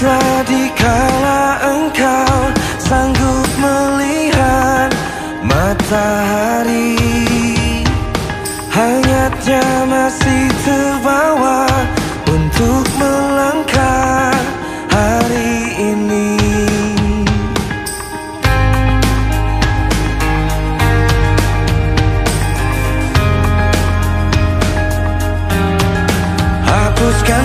Setelah di kala engkau sanggup melihat matahari. Hanyatnya masih terbawa untuk melangkah hari ini. Hapuskan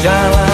jalan